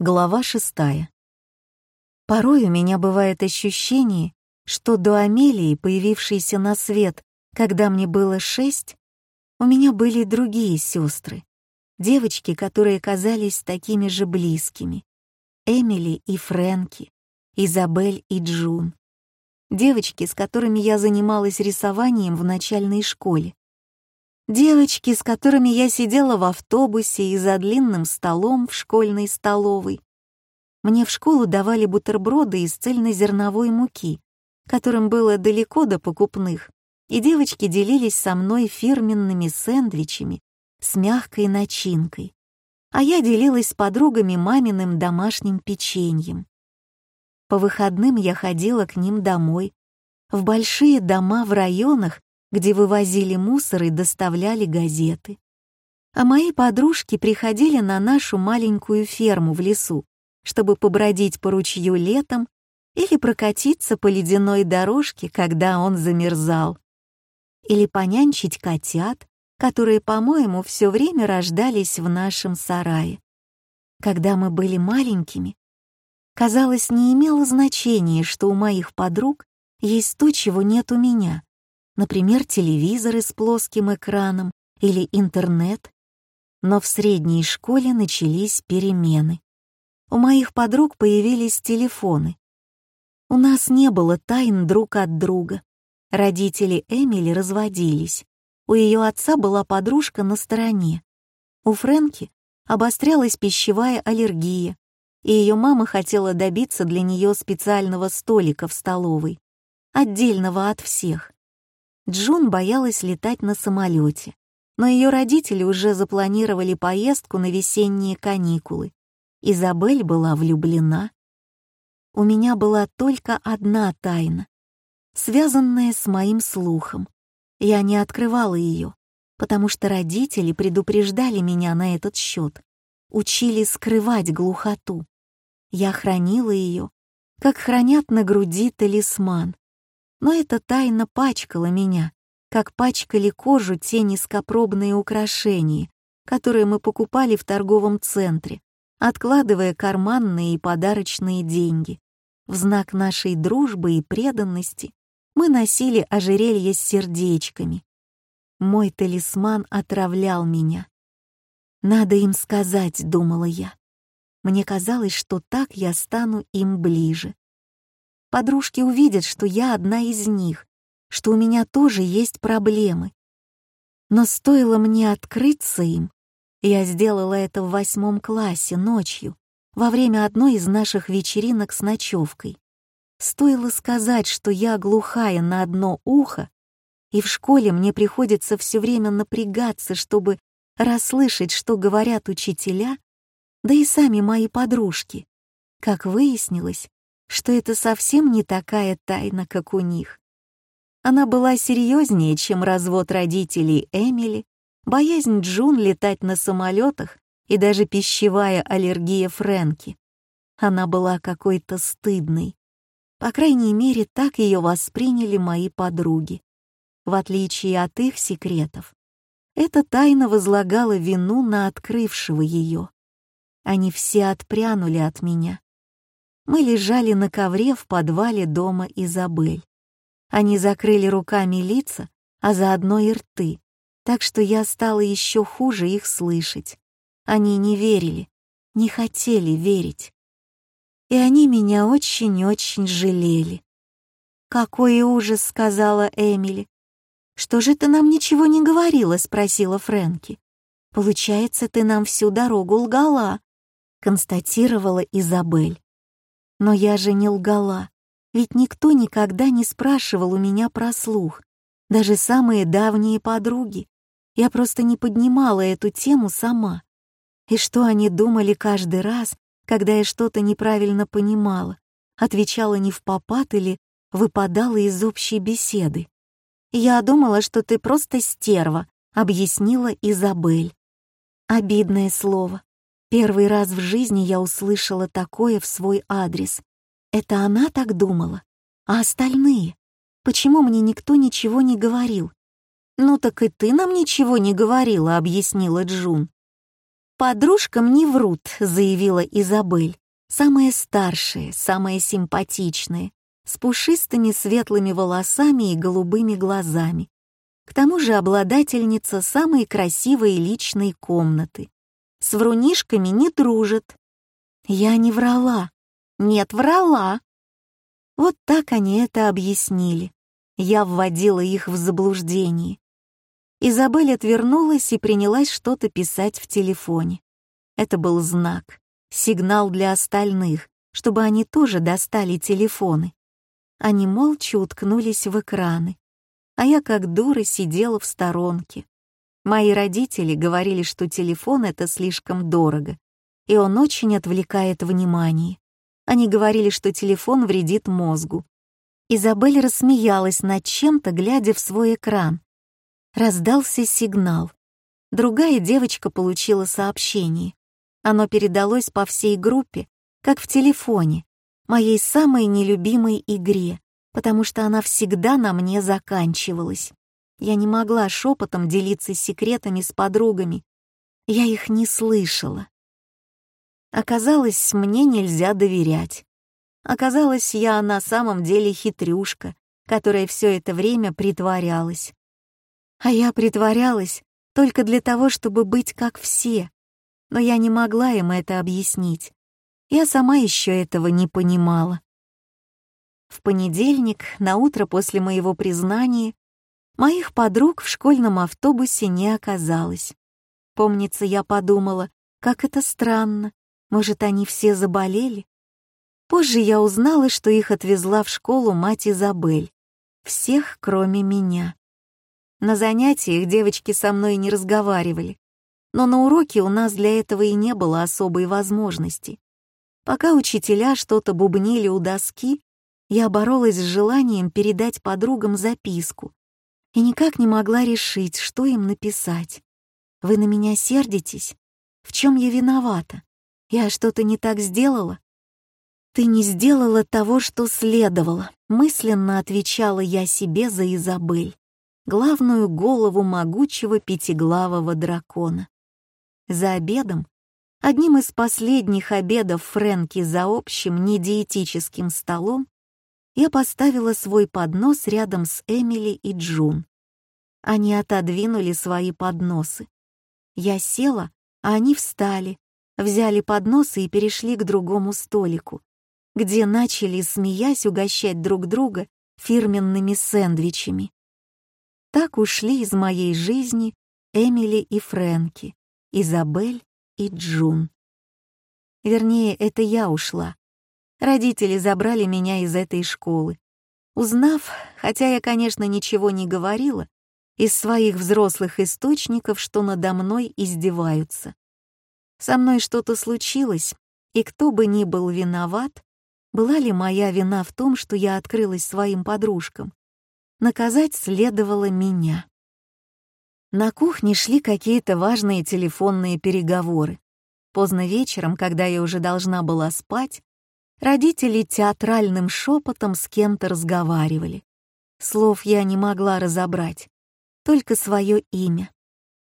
Глава шестая. Порой у меня бывает ощущение, что до Амелии, появившейся на свет, когда мне было шесть, у меня были другие сестры, девочки, которые казались такими же близкими. Эмили и Фрэнки, Изабель и Джун. Девочки, с которыми я занималась рисованием в начальной школе. Девочки, с которыми я сидела в автобусе и за длинным столом в школьной столовой. Мне в школу давали бутерброды из цельнозерновой муки, которым было далеко до покупных, и девочки делились со мной фирменными сэндвичами с мягкой начинкой, а я делилась с подругами маминым домашним печеньем. По выходным я ходила к ним домой, в большие дома в районах, где вывозили мусор и доставляли газеты. А мои подружки приходили на нашу маленькую ферму в лесу, чтобы побродить по ручью летом или прокатиться по ледяной дорожке, когда он замерзал. Или понянчить котят, которые, по-моему, все время рождались в нашем сарае. Когда мы были маленькими, казалось, не имело значения, что у моих подруг есть то, чего нет у меня — например, телевизоры с плоским экраном или интернет. Но в средней школе начались перемены. У моих подруг появились телефоны. У нас не было тайн друг от друга. Родители Эмили разводились. У ее отца была подружка на стороне. У Фрэнки обострялась пищевая аллергия, и ее мама хотела добиться для нее специального столика в столовой, отдельного от всех. Джун боялась летать на самолете, но ее родители уже запланировали поездку на весенние каникулы. Изабель была влюблена. У меня была только одна тайна, связанная с моим слухом. Я не открывала ее, потому что родители предупреждали меня на этот счет, учили скрывать глухоту. Я хранила ее, как хранят на груди талисман, но эта тайна пачкала меня, как пачкали кожу те низкопробные украшения, которые мы покупали в торговом центре, откладывая карманные и подарочные деньги. В знак нашей дружбы и преданности мы носили ожерелье с сердечками. Мой талисман отравлял меня. «Надо им сказать», — думала я. Мне казалось, что так я стану им ближе. Подружки увидят, что я одна из них, что у меня тоже есть проблемы. Но стоило мне открыться им, я сделала это в восьмом классе ночью, во время одной из наших вечеринок с ночевкой. Стоило сказать, что я глухая на одно ухо, и в школе мне приходится все время напрягаться, чтобы расслышать, что говорят учителя, да и сами мои подружки. Как выяснилось, что это совсем не такая тайна, как у них. Она была серьезнее, чем развод родителей Эмили, боязнь Джун летать на самолетах и даже пищевая аллергия Фрэнки. Она была какой-то стыдной. По крайней мере, так ее восприняли мои подруги. В отличие от их секретов, эта тайна возлагала вину на открывшего ее. Они все отпрянули от меня мы лежали на ковре в подвале дома Изабель. Они закрыли руками лица, а заодно и рты, так что я стала еще хуже их слышать. Они не верили, не хотели верить. И они меня очень-очень жалели. «Какой ужас!» — сказала Эмили. «Что же ты нам ничего не говорила?» — спросила Фрэнки. «Получается, ты нам всю дорогу лгала», — констатировала Изабель. Но я же не лгала, ведь никто никогда не спрашивал у меня про слух, даже самые давние подруги. Я просто не поднимала эту тему сама. И что они думали каждый раз, когда я что-то неправильно понимала, отвечала не в попад или выпадала из общей беседы. «Я думала, что ты просто стерва», — объяснила Изабель. Обидное слово. Первый раз в жизни я услышала такое в свой адрес. Это она так думала? А остальные? Почему мне никто ничего не говорил? «Ну так и ты нам ничего не говорила», — объяснила Джун. «Подружкам не врут», — заявила Изабель. «Самая старшая, самая симпатичная, с пушистыми светлыми волосами и голубыми глазами. К тому же обладательница самой красивой личной комнаты. С врунишками не дружит». Я не врала. Нет, врала. Вот так они это объяснили. Я вводила их в заблуждение. Изабель отвернулась и принялась что-то писать в телефоне. Это был знак, сигнал для остальных, чтобы они тоже достали телефоны. Они молча уткнулись в экраны, а я как дура сидела в сторонке. Мои родители говорили, что телефон — это слишком дорого, и он очень отвлекает внимание. Они говорили, что телефон вредит мозгу. Изабель рассмеялась над чем-то, глядя в свой экран, Раздался сигнал. Другая девочка получила сообщение. Оно передалось по всей группе, как в телефоне, моей самой нелюбимой игре, потому что она всегда на мне заканчивалась. Я не могла шепотом делиться секретами с подругами. Я их не слышала. Оказалось, мне нельзя доверять. Оказалось, я на самом деле хитрюшка, которая все это время притворялась. А я притворялась только для того, чтобы быть как все. Но я не могла им это объяснить. Я сама еще этого не понимала. В понедельник, на утро после моего признания, моих подруг в школьном автобусе не оказалось. Помнится, я подумала, как это странно, может, они все заболели? Позже я узнала, что их отвезла в школу мать Изабель. Всех, кроме меня. На занятиях девочки со мной не разговаривали, но на уроке у нас для этого и не было особой возможности. Пока учителя что-то бубнили у доски, я боролась с желанием передать подругам записку и никак не могла решить, что им написать. «Вы на меня сердитесь? В чем я виновата? Я что-то не так сделала?» «Ты не сделала того, что следовало», — мысленно отвечала я себе за Изабель главную голову могучего пятиглавого дракона. За обедом, одним из последних обедов Фрэнки за общим недиетическим столом, я поставила свой поднос рядом с Эмили и Джун. Они отодвинули свои подносы. Я села, а они встали, взяли подносы и перешли к другому столику, где начали, смеясь, угощать друг друга фирменными сэндвичами. Так ушли из моей жизни Эмили и Фрэнки, Изабель и Джун. Вернее, это я ушла. Родители забрали меня из этой школы. Узнав, хотя я, конечно, ничего не говорила, из своих взрослых источников, что надо мной издеваются. Со мной что-то случилось, и кто бы ни был виноват, была ли моя вина в том, что я открылась своим подружкам, наказать следовало меня. На кухне шли какие-то важные телефонные переговоры. Поздно вечером, когда я уже должна была спать, родители театральным шепотом с кем-то разговаривали. Слов я не могла разобрать, только свое имя.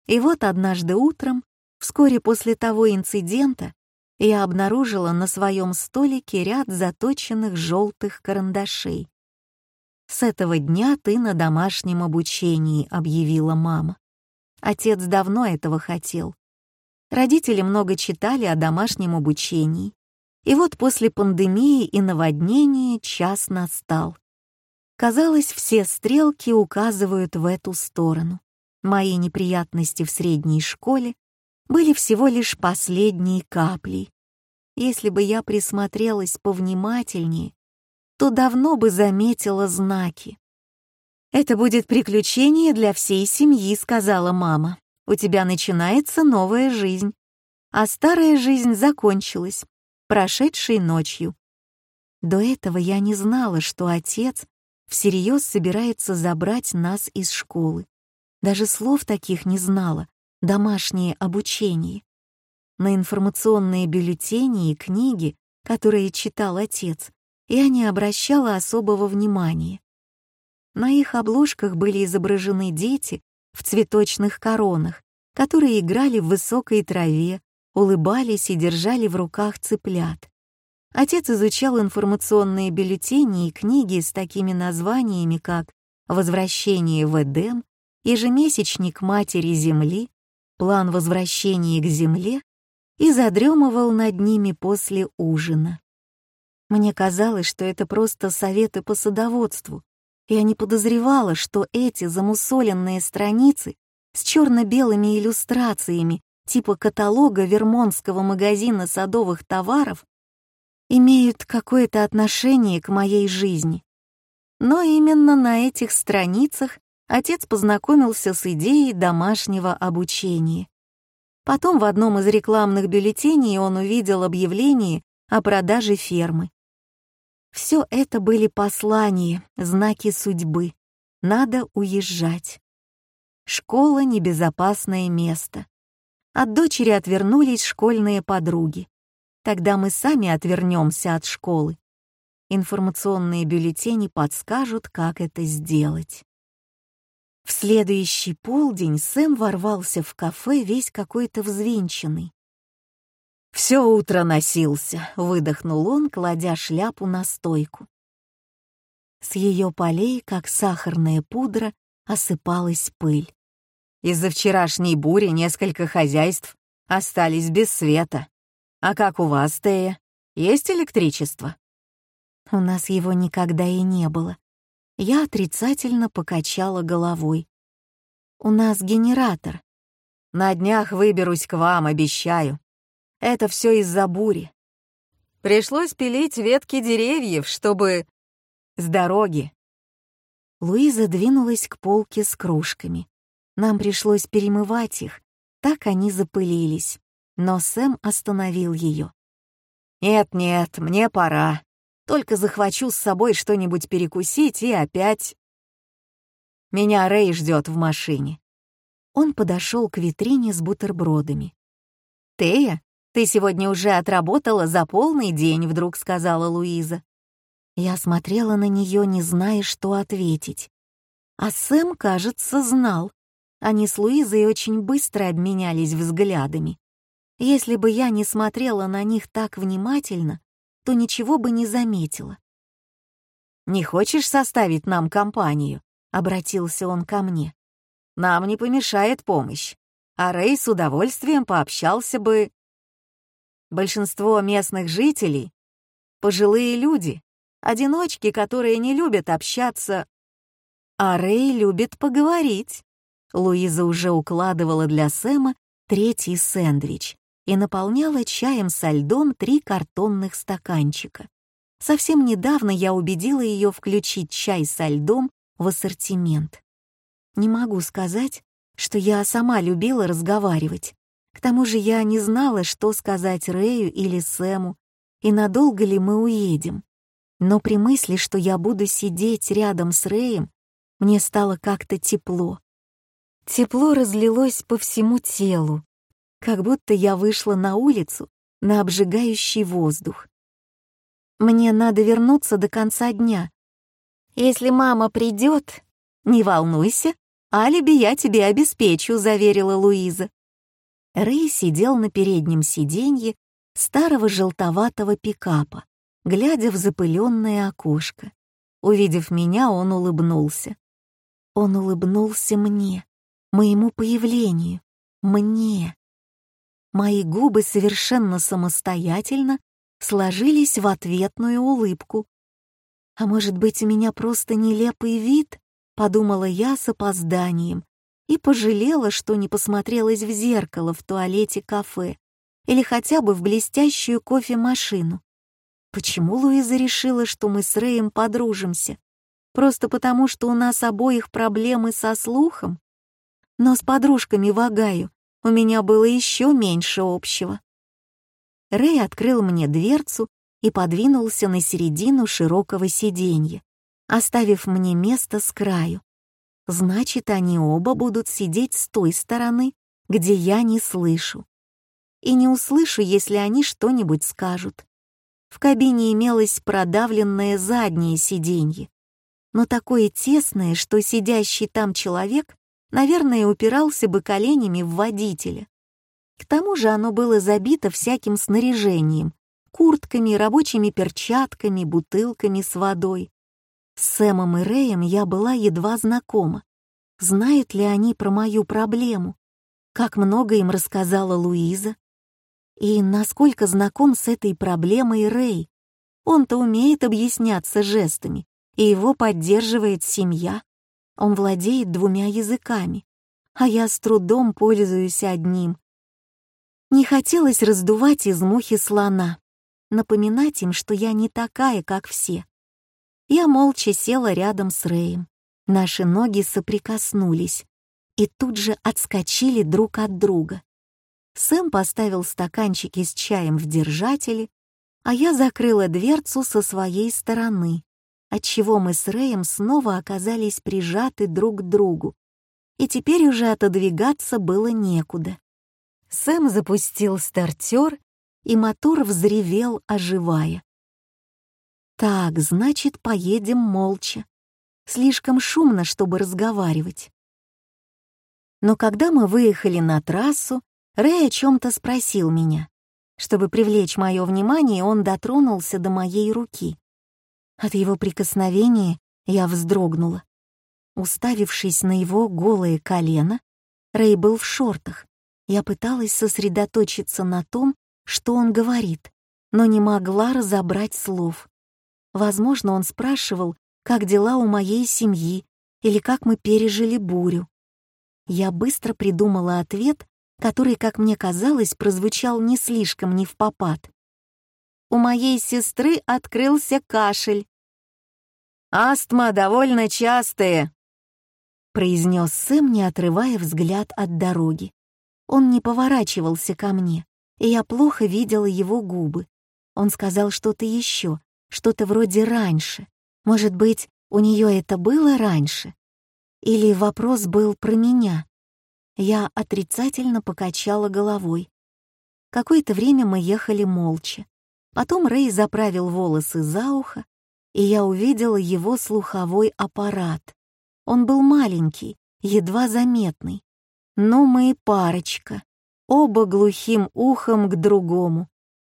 И вот однажды утром, вскоре после того инцидента, я обнаружила на своем столике ряд заточенных желтых карандашей. «С этого дня ты на домашнем обучении», — объявила мама. Отец давно этого хотел. Родители много читали о домашнем обучении. И вот после пандемии и наводнения час настал. Казалось, все стрелки указывают в эту сторону. Мои неприятности в средней школе были всего лишь последней каплей. Если бы я присмотрелась повнимательнее, то давно бы заметила знаки. «Это будет приключение для всей семьи», — сказала мама. «У тебя начинается новая жизнь, а старая жизнь закончилась, прошедшей ночью». До этого я не знала, что отец всерьез собирается забрать нас из школы. Даже слов таких не знала, домашнее обучение. На информационные бюллетени и книги, которые читал отец, я не обращала особого внимания. На их обложках были изображены дети в цветочных коронах, которые играли в высокой траве, улыбались и держали в руках цыплят. Отец изучал информационные бюллетени и книги с такими названиями, как «Возвращение в Эдем», «Ежемесячник Матери Земли», «План возвращения к Земле» и задремывал над ними после ужина. Мне казалось, что это просто советы по садоводству, я не подозревала, что эти замусоленные страницы с черно-белыми иллюстрациями типа каталога Вермонтского магазина садовых товаров имеют какое-то отношение к моей жизни. Но именно на этих страницах отец познакомился с идеей домашнего обучения. Потом в одном из рекламных бюллетеней он увидел объявление о продаже фермы. Все это были послания, знаки судьбы. Надо уезжать. Школа — небезопасное место. От дочери отвернулись школьные подруги. Тогда мы сами отвернемся от школы. Информационные бюллетени подскажут, как это сделать. В следующий полдень Сэм ворвался в кафе весь какой-то взвинченный. «Все утро носился», — выдохнул он, кладя шляпу на стойку. С ее полей, как сахарная пудра, осыпалась пыль. Из-за вчерашней бури несколько хозяйств остались без света. А как у вас, Тея? Есть электричество? У нас его никогда и не было. Я отрицательно покачала головой. У нас генератор. На днях выберусь к вам, обещаю. Это все из-за бури. Пришлось пилить ветки деревьев, чтобы... С дороги. Луиза двинулась к полке с кружками. Нам пришлось перемывать их, так они запылились. Но Сэм остановил ее. «Нет-нет, мне пора. Только захвачу с собой что-нибудь перекусить и опять...» «Меня Рэй ждет в машине». Он подошел к витрине с бутербродами. «Тея, «Ты сегодня уже отработала за полный день», — вдруг сказала Луиза. Я смотрела на нее, не зная, что ответить. А Сэм, кажется, знал. Они с Луизой очень быстро обменялись взглядами. Если бы я не смотрела на них так внимательно, то ничего бы не заметила. «Не хочешь составить нам компанию?» — обратился он ко мне. «Нам не помешает помощь, а Рэй с удовольствием пообщался бы Большинство местных жителей — пожилые люди, одиночки, которые не любят общаться. А Рэй любит поговорить. Луиза уже укладывала для Сэма третий сэндвич и наполняла чаем со льдом три картонных стаканчика. Совсем недавно я убедила ее включить чай со льдом в ассортимент. Не могу сказать, что я сама любила разговаривать, к тому же я не знала, что сказать Рэю или Сэму, и надолго ли мы уедем. Но при мысли, что я буду сидеть рядом с Рэем, мне стало как-то тепло. Тепло разлилось по всему телу, как будто я вышла на улицу на обжигающий воздух. Мне надо вернуться до конца дня. Если мама придет, не волнуйся, алиби я тебе обеспечу, заверила Луиза. Рэй сидел на переднем сиденье старого желтоватого пикапа, глядя в запыленное окошко. Увидев меня, он улыбнулся. Он улыбнулся мне, моему появлению, мне. Мои губы совершенно самостоятельно сложились в ответную улыбку. «А может быть, у меня просто нелепый вид?» — подумала я с опозданием, и пожалела, что не посмотрелась в зеркало в туалете кафе или хотя бы в блестящую кофемашину. Почему Луиза решила, что мы с Рэем подружимся? Просто потому, что у нас обоих проблемы со слухом? Но с подружками в Агаю у меня было еще меньше общего. Рэй открыл мне дверцу и подвинулся на середину широкого сиденья, оставив мне место с краю. Значит, они оба будут сидеть с той стороны, где я не слышу. И не услышу, если они что-нибудь скажут. В кабине имелось продавленное заднее сиденье, но такое тесное, что сидящий там человек, наверное, упирался бы коленями в водителя. К тому же оно было забито всяким снаряжением, куртками, рабочими перчатками, бутылками с водой. С Сэмом и Рэем я была едва знакома. Знают ли они про мою проблему? Как много им рассказала Луиза? И насколько знаком с этой проблемой Рэй? Он-то умеет объясняться жестами, и его поддерживает семья. Он владеет двумя языками, а я с трудом пользуюсь одним. Не хотелось раздувать из мухи слона, напоминать им, что я не такая, как все. Я молча села рядом с Рэем. Наши ноги соприкоснулись и тут же отскочили друг от друга. Сэм поставил стаканчики с чаем в держателе, а я закрыла дверцу со своей стороны, отчего мы с Рэем снова оказались прижаты друг к другу, и теперь уже отодвигаться было некуда. Сэм запустил стартер, и мотор взревел, оживая. «Так, значит, поедем молча. Слишком шумно, чтобы разговаривать». Но когда мы выехали на трассу, Рэй о чем-то спросил меня. Чтобы привлечь мое внимание, он дотронулся до моей руки. От его прикосновения я вздрогнула. Уставившись на его голое колено, Рэй был в шортах. Я пыталась сосредоточиться на том, что он говорит, но не могла разобрать слов. Возможно, он спрашивал, как дела у моей семьи или как мы пережили бурю. Я быстро придумала ответ, который, как мне казалось, прозвучал не слишком не в попад. У моей сестры открылся кашель. «Астма довольно частая», — произнес Сэм, не отрывая взгляд от дороги. Он не поворачивался ко мне, и я плохо видела его губы. Он сказал что-то еще, что-то вроде «раньше». Может быть, у нее это было раньше? Или вопрос был про меня? Я отрицательно покачала головой. Какое-то время мы ехали молча. Потом Рэй заправил волосы за ухо, и я увидела его слуховой аппарат. Он был маленький, едва заметный. Но мы парочка, оба глухим ухом к другому.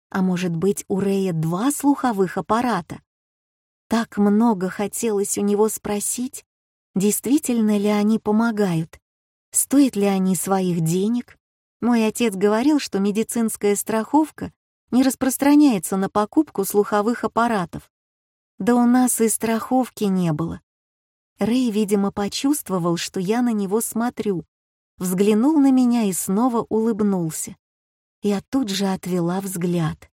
А может быть, у Рэя два слуховых аппарата? Так много хотелось у него спросить, действительно ли они помогают, стоят ли они своих денег. Мой отец говорил, что медицинская страховка не распространяется на покупку слуховых аппаратов. Да у нас и страховки не было. Рэй, видимо, почувствовал, что я на него смотрю, взглянул на меня и снова улыбнулся. Я тут же отвела взгляд.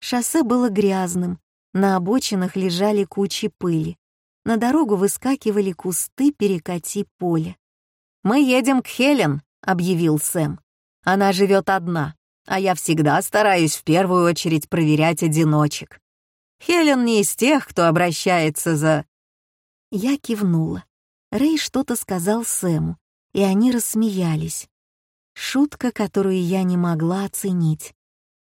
Шоссе было грязным, на обочинах лежали кучи пыли. На дорогу выскакивали кусты перекати поля. «Мы едем к Хелен», — объявил Сэм. «Она живет одна, а я всегда стараюсь в первую очередь проверять одиночек. Хелен не из тех, кто обращается за...» Я кивнула. Рэй что-то сказал Сэму, и они рассмеялись. Шутка, которую я не могла оценить.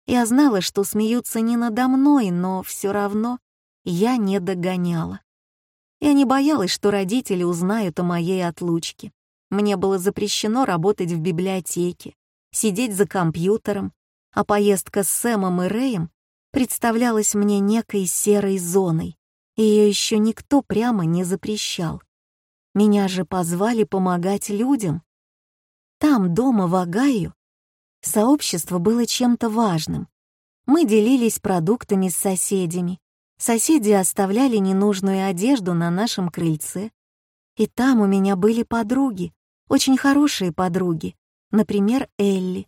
Я знала, что смеются не надо мной, но все равно я не догоняла. Я не боялась, что родители узнают о моей отлучке. Мне было запрещено работать в библиотеке, сидеть за компьютером, а поездка с Сэмом и Рэем представлялась мне некой серой зоной, ее еще никто прямо не запрещал. Меня же позвали помогать людям. Там, дома в Огайо, Сообщество было чем-то важным. Мы делились продуктами с соседями. Соседи оставляли ненужную одежду на нашем крыльце. И там у меня были подруги, очень хорошие подруги, например, Элли.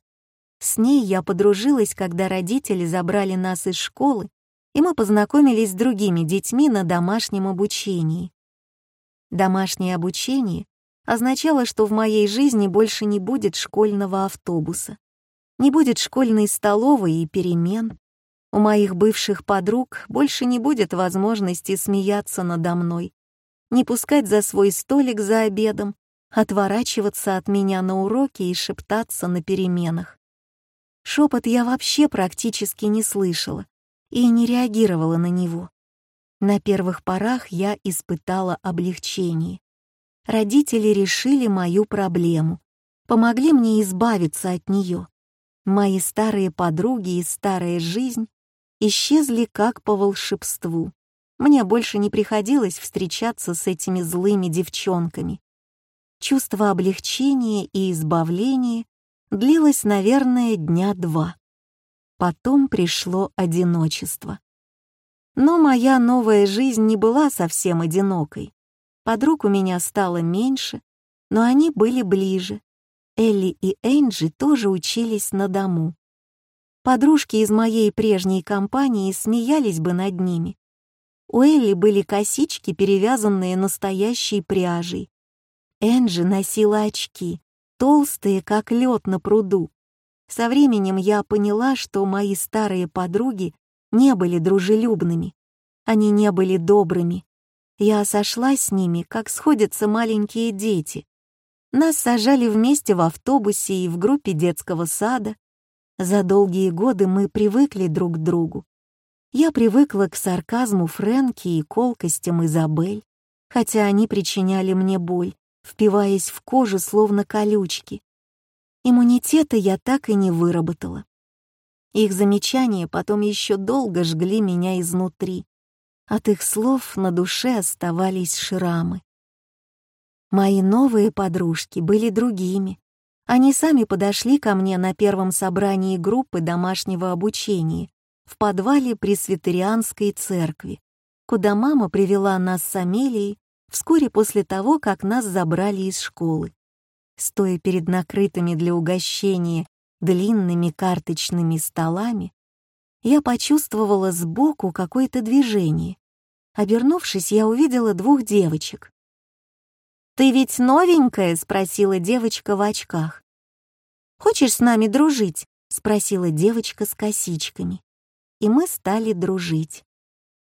С ней я подружилась, когда родители забрали нас из школы, и мы познакомились с другими детьми на домашнем обучении. Домашнее обучение означало, что в моей жизни больше не будет школьного автобуса. Не будет школьной столовой и перемен. У моих бывших подруг больше не будет возможности смеяться надо мной, не пускать за свой столик за обедом, отворачиваться от меня на уроки и шептаться на переменах. Шепот я вообще практически не слышала и не реагировала на него. На первых порах я испытала облегчение. Родители решили мою проблему, помогли мне избавиться от нее Мои старые подруги и старая жизнь исчезли как по волшебству. Мне больше не приходилось встречаться с этими злыми девчонками. Чувство облегчения и избавления длилось, наверное, дня два. Потом пришло одиночество. Но моя новая жизнь не была совсем одинокой. Подруг у меня стало меньше, но они были ближе. Элли и Энджи тоже учились на дому. Подружки из моей прежней компании смеялись бы над ними. У Элли были косички, перевязанные настоящей пряжей. Энджи носила очки, толстые, как лед на пруду. Со временем я поняла, что мои старые подруги не были дружелюбными. Они не были добрыми. Я сошла с ними, как сходятся маленькие дети. Нас сажали вместе в автобусе и в группе детского сада. За долгие годы мы привыкли друг к другу. Я привыкла к сарказму Фрэнки и колкостям Изабель, хотя они причиняли мне боль, впиваясь в кожу словно колючки. Иммунитета я так и не выработала. Их замечания потом еще долго жгли меня изнутри. От их слов на душе оставались шрамы. Мои новые подружки были другими. Они сами подошли ко мне на первом собрании группы домашнего обучения в подвале Пресвитерианской церкви, куда мама привела нас с Амелией вскоре после того, как нас забрали из школы. Стоя перед накрытыми для угощения длинными карточными столами, я почувствовала сбоку какое-то движение. Обернувшись, я увидела двух девочек. «Ты ведь новенькая?» — спросила девочка в очках. «Хочешь с нами дружить?» — спросила девочка с косичками. И мы стали дружить.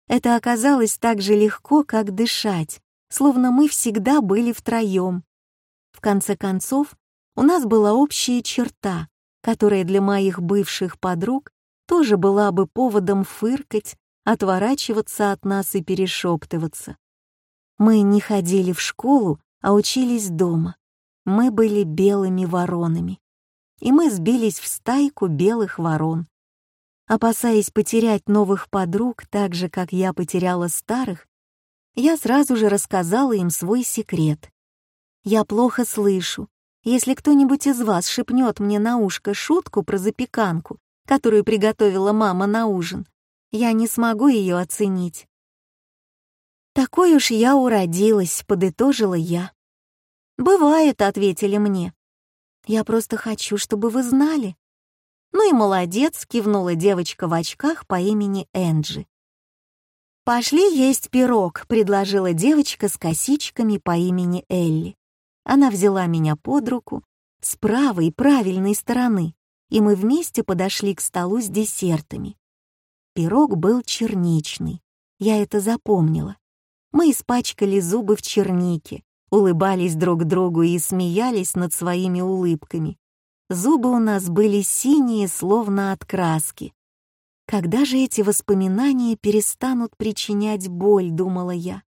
Это оказалось так же легко, как дышать, словно мы всегда были втроем. В конце концов, у нас была общая черта, которая для моих бывших подруг тоже была бы поводом фыркать, отворачиваться от нас и перешептываться. Мы не ходили в школу, а учились дома. Мы были белыми воронами. И мы сбились в стайку белых ворон. Опасаясь потерять новых подруг так же, как я потеряла старых, я сразу же рассказала им свой секрет. Я плохо слышу. Если кто-нибудь из вас шепнет мне на ушко шутку про запеканку, которую приготовила мама на ужин, я не смогу ее оценить. «Такой уж я уродилась», — подытожила я. «Бывает», — ответили мне. «Я просто хочу, чтобы вы знали». «Ну и молодец», — кивнула девочка в очках по имени Энджи. «Пошли есть пирог», — предложила девочка с косичками по имени Элли. Она взяла меня под руку с правой правильной стороны и мы вместе подошли к столу с десертами. Пирог был черничный, я это запомнила. Мы испачкали зубы в чернике, улыбались друг другу и смеялись над своими улыбками. Зубы у нас были синие, словно от краски. Когда же эти воспоминания перестанут причинять боль, думала я.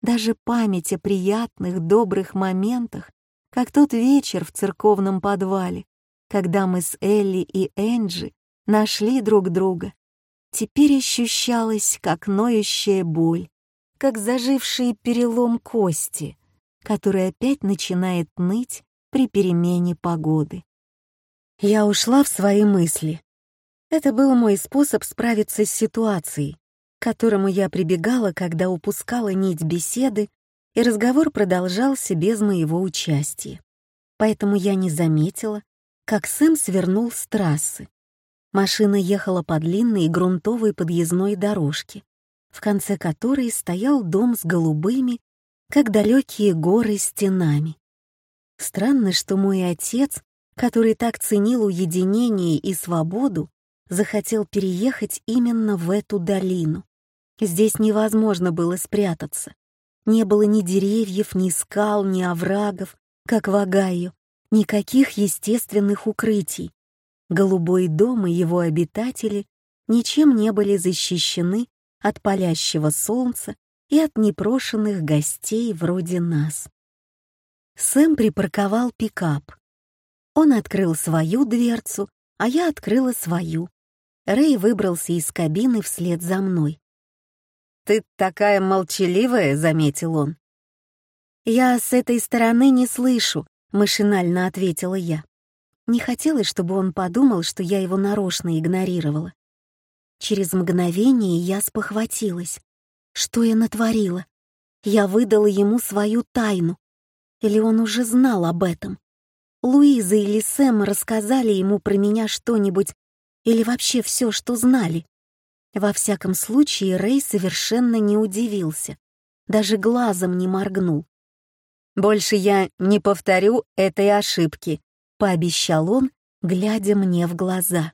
Даже память о приятных, добрых моментах, как тот вечер в церковном подвале, когда мы с Элли и Энджи нашли друг друга, теперь ощущалась как ноющая боль, как заживший перелом кости, который опять начинает ныть при перемене погоды. Я ушла в свои мысли. Это был мой способ справиться с ситуацией, к которому я прибегала, когда упускала нить беседы, и разговор продолжался без моего участия. Поэтому я не заметила, как Сэм свернул с трассы. Машина ехала по длинной грунтовой подъездной дорожке, в конце которой стоял дом с голубыми, как далекие горы, стенами. Странно, что мой отец, который так ценил уединение и свободу, захотел переехать именно в эту долину. Здесь невозможно было спрятаться. Не было ни деревьев, ни скал, ни оврагов, как в Огайо, никаких естественных укрытий. Голубой дом и его обитатели ничем не были защищены от палящего солнца и от непрошенных гостей вроде нас. Сэм припарковал пикап. Он открыл свою дверцу а я открыла свою. Рэй выбрался из кабины вслед за мной. «Ты такая молчаливая», — заметил он. «Я с этой стороны не слышу», — машинально ответила я. Не хотелось, чтобы он подумал, что я его нарочно игнорировала. Через мгновение я спохватилась. Что я натворила? Я выдала ему свою тайну. Или он уже знал об этом? Луиза или Сэм рассказали ему про меня что-нибудь или вообще все, что знали. Во всяком случае, Рэй совершенно не удивился, даже глазом не моргнул. «Больше я не повторю этой ошибки», — пообещал он, глядя мне в глаза.